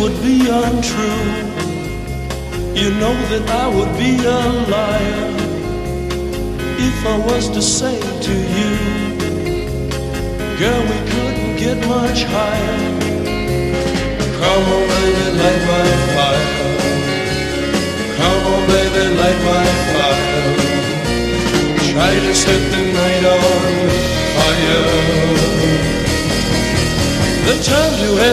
would be untrue. You know that I would be a liar if I was to say to you, Girl, we couldn't get much higher. Come on, baby, light my